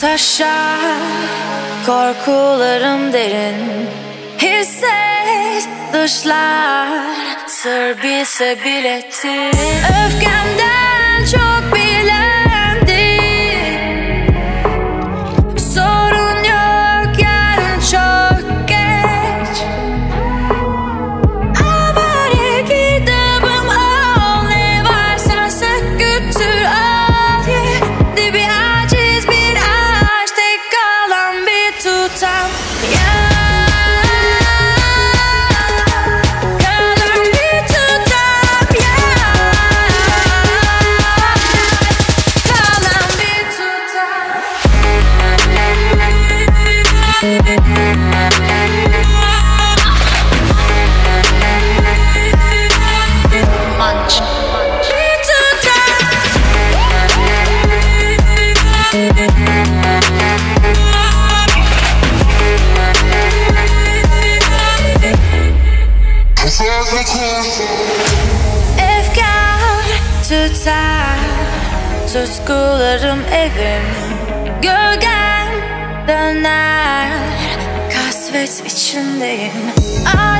taşa Korkularım derin. Hisset dışlar Sır bilse biletti Öfkemden Efkar tutar Tutkularım evim. Gölgem döner Kasvet içindeyim. Ay